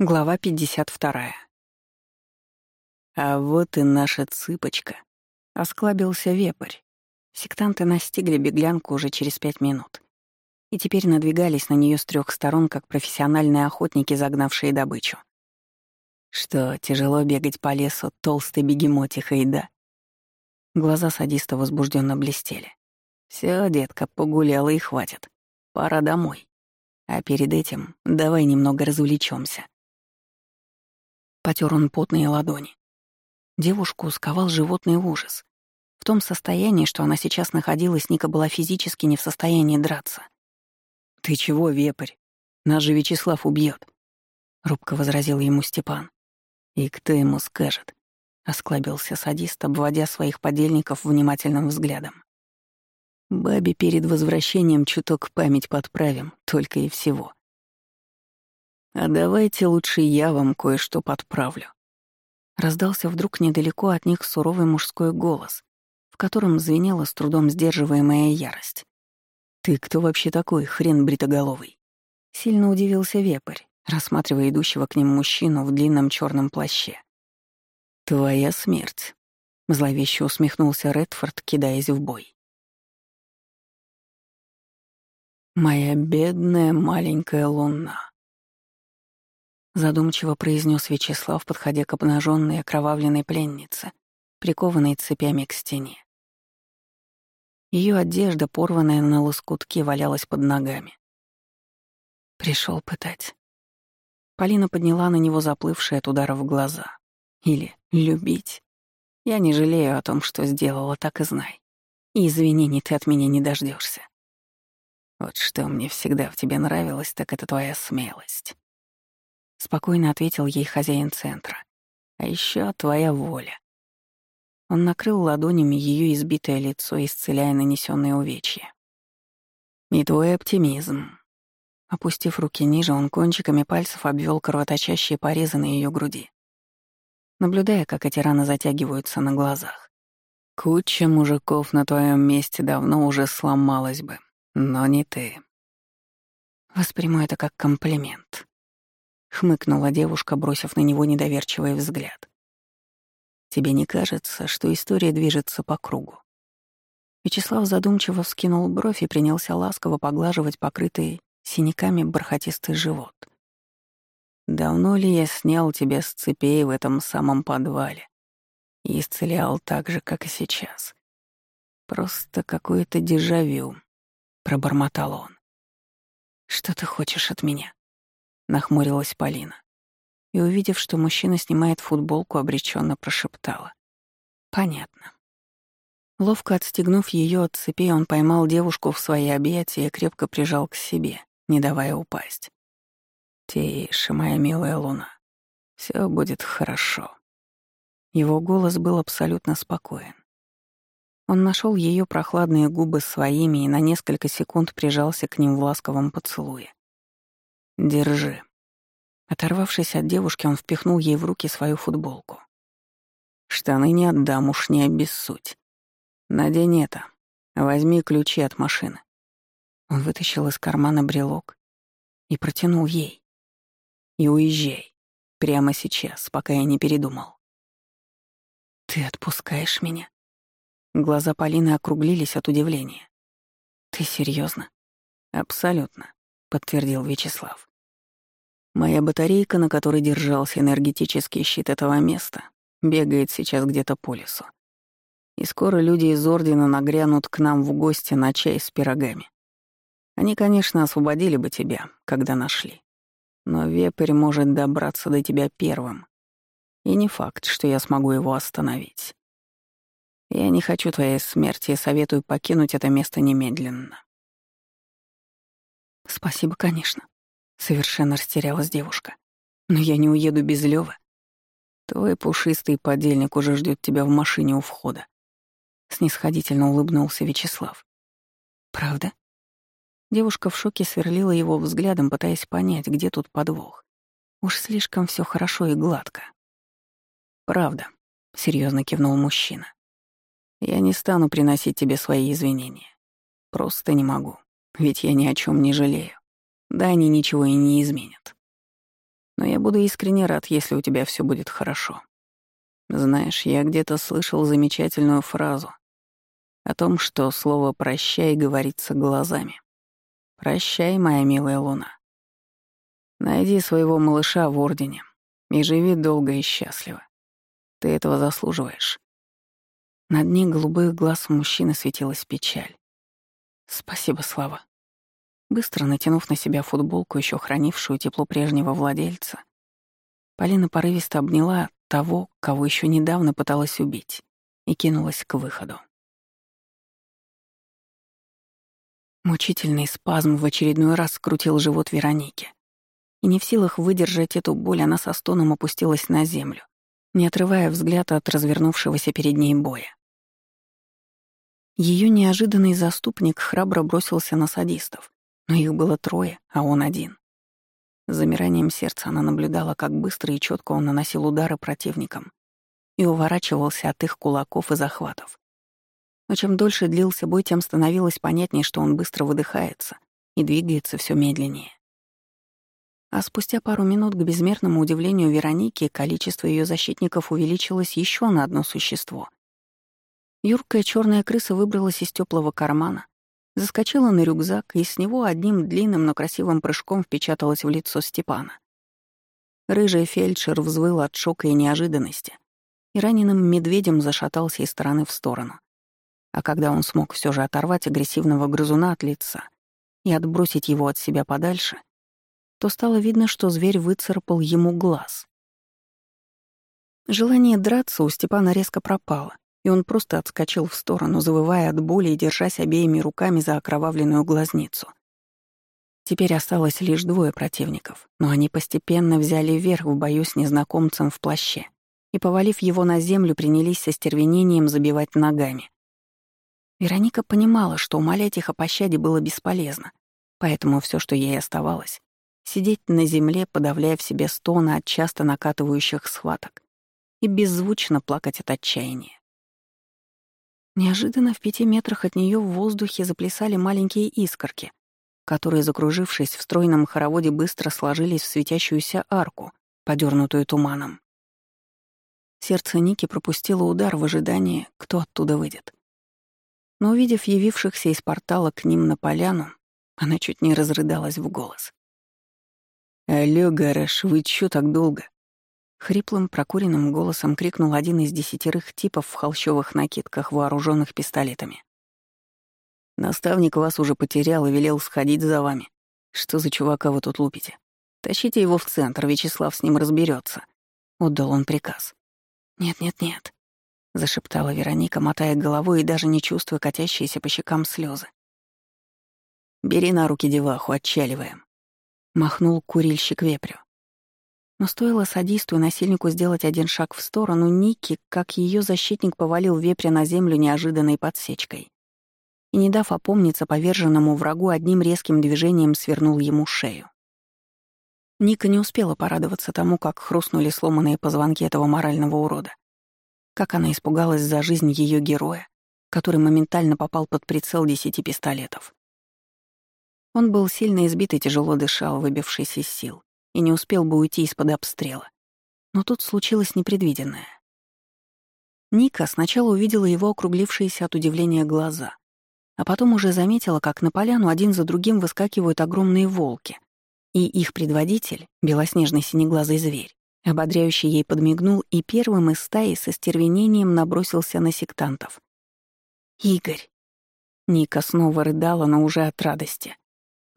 Глава 52. А вот и наша цыпочка. Осклабился вепрь. Сектанты настигли беглянку уже через пять минут. И теперь надвигались на нее с трех сторон, как профессиональные охотники, загнавшие добычу. Что, тяжело бегать по лесу толстой бегемотихой, да? Глаза садиста возбужденно блестели. Все, детка, погуляла и хватит. Пора домой. А перед этим давай немного развлечемся. Потер он потные ладони. Девушку сковал животный ужас. В том состоянии, что она сейчас находилась, Ника была физически не в состоянии драться. «Ты чего, вепрь? Нас же Вячеслав убьет, робко возразил ему Степан. «И кто ему скажет?» — осклабился садист, обводя своих подельников внимательным взглядом. «Бабе перед возвращением чуток память подправим, только и всего. «А давайте лучше я вам кое-что подправлю». Раздался вдруг недалеко от них суровый мужской голос, в котором звенела с трудом сдерживаемая ярость. «Ты кто вообще такой, хрен бритоголовый?» Сильно удивился вепрь, рассматривая идущего к ним мужчину в длинном черном плаще. «Твоя смерть», — зловеще усмехнулся Редфорд, кидаясь в бой. «Моя бедная маленькая луна», задумчиво произнес Вячеслав, подходя к обнаженной окровавленной пленнице, прикованной цепями к стене. Ее одежда, порванная на лоскутки, валялась под ногами. Пришел пытать. Полина подняла на него заплывшие от удара в глаза. Или «любить». Я не жалею о том, что сделала, так и знай. И извинений ты от меня не дождешься. Вот что мне всегда в тебе нравилось, так это твоя смелость. — спокойно ответил ей хозяин центра. «А еще твоя воля». Он накрыл ладонями ее избитое лицо, исцеляя нанесенные увечья. «И твой оптимизм». Опустив руки ниже, он кончиками пальцев обвел кровоточащие порезы на ее груди, наблюдая, как эти раны затягиваются на глазах. «Куча мужиков на твоем месте давно уже сломалась бы, но не ты». Восприму это как комплимент. — хмыкнула девушка, бросив на него недоверчивый взгляд. «Тебе не кажется, что история движется по кругу?» Вячеслав задумчиво вскинул бровь и принялся ласково поглаживать покрытый синяками бархатистый живот. «Давно ли я снял тебя с цепей в этом самом подвале и исцелял так же, как и сейчас? Просто какое-то дежавю», — пробормотал он. «Что ты хочешь от меня?» Нахмурилась Полина. И, увидев, что мужчина снимает футболку, обреченно прошептала. «Понятно». Ловко отстегнув ее от цепи, он поймал девушку в свои объятия и крепко прижал к себе, не давая упасть. «Тише, моя милая луна. Все будет хорошо». Его голос был абсолютно спокоен. Он нашел ее прохладные губы своими и на несколько секунд прижался к ним в ласковом поцелуе. «Держи». Оторвавшись от девушки, он впихнул ей в руки свою футболку. «Штаны не отдам, уж не обессудь. Надень это. Возьми ключи от машины». Он вытащил из кармана брелок и протянул ей. «И уезжай. Прямо сейчас, пока я не передумал». «Ты отпускаешь меня?» Глаза Полины округлились от удивления. «Ты серьезно? «Абсолютно», — подтвердил Вячеслав. Моя батарейка, на которой держался энергетический щит этого места, бегает сейчас где-то по лесу. И скоро люди из Ордена нагрянут к нам в гости на чай с пирогами. Они, конечно, освободили бы тебя, когда нашли. Но вепрь может добраться до тебя первым. И не факт, что я смогу его остановить. Я не хочу твоей смерти и советую покинуть это место немедленно. Спасибо, конечно. Совершенно растерялась девушка. «Но я не уеду без Лёвы. Твой пушистый подельник уже ждет тебя в машине у входа». Снисходительно улыбнулся Вячеслав. «Правда?» Девушка в шоке сверлила его взглядом, пытаясь понять, где тут подвох. Уж слишком все хорошо и гладко. «Правда», — серьезно кивнул мужчина. «Я не стану приносить тебе свои извинения. Просто не могу, ведь я ни о чем не жалею. Да они ничего и не изменят. Но я буду искренне рад, если у тебя все будет хорошо. Знаешь, я где-то слышал замечательную фразу о том, что слово «прощай» говорится глазами. Прощай, моя милая луна. Найди своего малыша в Ордене и живи долго и счастливо. Ты этого заслуживаешь. На дне голубых глаз мужчины светилась печаль. Спасибо, Слава. Быстро натянув на себя футболку, еще хранившую тепло прежнего владельца, Полина порывисто обняла того, кого еще недавно пыталась убить, и кинулась к выходу. Мучительный спазм в очередной раз скрутил живот Вероники. И не в силах выдержать эту боль, она со стоном опустилась на землю, не отрывая взгляда от развернувшегося перед ней боя. Ее неожиданный заступник храбро бросился на садистов, но их было трое, а он один. С замиранием сердца она наблюдала, как быстро и четко он наносил удары противникам и уворачивался от их кулаков и захватов. Но чем дольше длился бой, тем становилось понятнее, что он быстро выдыхается и двигается все медленнее. А спустя пару минут, к безмерному удивлению Вероники, количество ее защитников увеличилось еще на одно существо. Юркая черная крыса выбралась из теплого кармана, заскочила на рюкзак и с него одним длинным, но красивым прыжком впечаталась в лицо Степана. Рыжий фельдшер взвыл от шока и неожиданности, и раненым медведем зашатался из стороны в сторону. А когда он смог все же оторвать агрессивного грызуна от лица и отбросить его от себя подальше, то стало видно, что зверь выцарапал ему глаз. Желание драться у Степана резко пропало, и он просто отскочил в сторону, завывая от боли и держась обеими руками за окровавленную глазницу. Теперь осталось лишь двое противников, но они постепенно взяли верх в бою с незнакомцем в плаще и, повалив его на землю, принялись со стервенением забивать ногами. Вероника понимала, что умолять их о пощаде было бесполезно, поэтому все, что ей оставалось, сидеть на земле, подавляя в себе стоны от часто накатывающих схваток и беззвучно плакать от отчаяния. Неожиданно в пяти метрах от нее в воздухе заплясали маленькие искорки, которые, закружившись в стройном хороводе, быстро сложились в светящуюся арку, подернутую туманом. Сердце Ники пропустило удар в ожидании, кто оттуда выйдет. Но увидев явившихся из портала к ним на поляну, она чуть не разрыдалась в голос. «Алло, Гараж, вы чё так долго?» Хриплым, прокуренным голосом крикнул один из десятерых типов в холщовых накидках, вооруженных пистолетами. «Наставник вас уже потерял и велел сходить за вами. Что за чувака вы тут лупите? Тащите его в центр, Вячеслав с ним разберется. Отдал он приказ. «Нет-нет-нет», — зашептала Вероника, мотая головой и даже не чувствуя катящиеся по щекам слезы. «Бери на руки деваху, отчаливаем махнул курильщик вепрю. Но стоило садисту и насильнику сделать один шаг в сторону, Ники, как ее защитник, повалил вепря на землю неожиданной подсечкой. И, не дав опомниться поверженному врагу, одним резким движением свернул ему шею. Ника не успела порадоваться тому, как хрустнули сломанные позвонки этого морального урода. Как она испугалась за жизнь ее героя, который моментально попал под прицел десяти пистолетов. Он был сильно избит и тяжело дышал, выбившись из сил, и не успел бы уйти из-под обстрела. Но тут случилось непредвиденное. Ника сначала увидела его округлившиеся от удивления глаза, а потом уже заметила, как на поляну один за другим выскакивают огромные волки, и их предводитель, белоснежный синеглазый зверь, ободряющий ей подмигнул и первым из стаи со стервенением набросился на сектантов. «Игорь!» Ника снова рыдала, но уже от радости.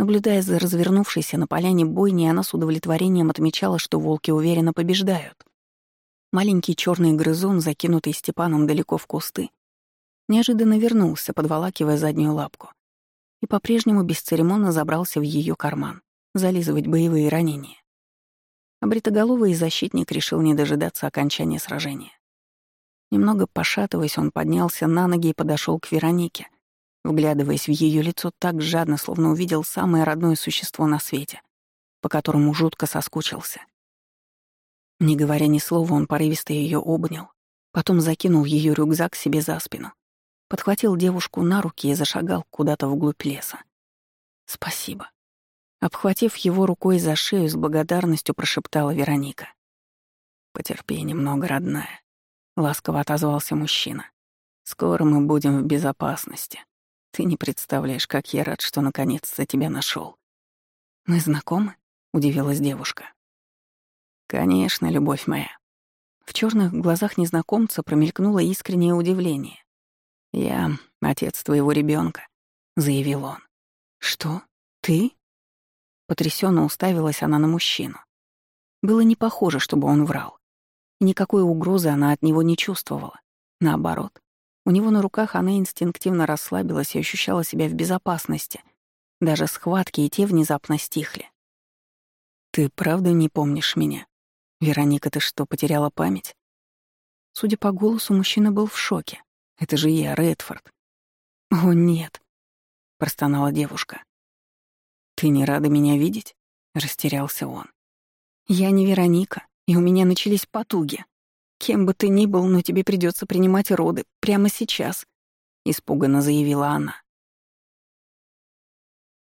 Наблюдая за развернувшейся на поляне бойней, она с удовлетворением отмечала, что волки уверенно побеждают. Маленький черный грызун, закинутый Степаном далеко в кусты, неожиданно вернулся, подволакивая заднюю лапку, и по-прежнему бесцеремонно забрался в ее карман, зализывать боевые ранения. А бритоголовый защитник решил не дожидаться окончания сражения. Немного пошатываясь, он поднялся на ноги и подошел к Веронике — вглядываясь в ее лицо так жадно, словно увидел самое родное существо на свете, по которому жутко соскучился. Не говоря ни слова, он порывисто ее обнял, потом закинул ее рюкзак себе за спину, подхватил девушку на руки и зашагал куда-то вглубь леса. «Спасибо», Обхватив его рукой за шею, с благодарностью прошептала Вероника. «Потерпи немного, родная», — ласково отозвался мужчина. «Скоро мы будем в безопасности. Ты не представляешь, как я рад, что наконец-то тебя нашел. «Мы знакомы?» — удивилась девушка. «Конечно, любовь моя». В черных глазах незнакомца промелькнуло искреннее удивление. «Я отец твоего ребенка, заявил он. «Что? Ты?» Потрясенно уставилась она на мужчину. Было не похоже, чтобы он врал. Никакой угрозы она от него не чувствовала. Наоборот, у него на руках она инстинктивно расслабилась и ощущала себя в безопасности. Даже схватки и те внезапно стихли. «Ты правда не помнишь меня? Вероника, ты что, потеряла память?» Судя по голосу, мужчина был в шоке. «Это же я, Редфорд». «О, нет», — простонала девушка. «Ты не рада меня видеть?» — растерялся он. «Я не Вероника, и у меня начались потуги. Кем бы ты ни был, но тебе придется принимать роды прямо сейчас», — испуганно заявила она.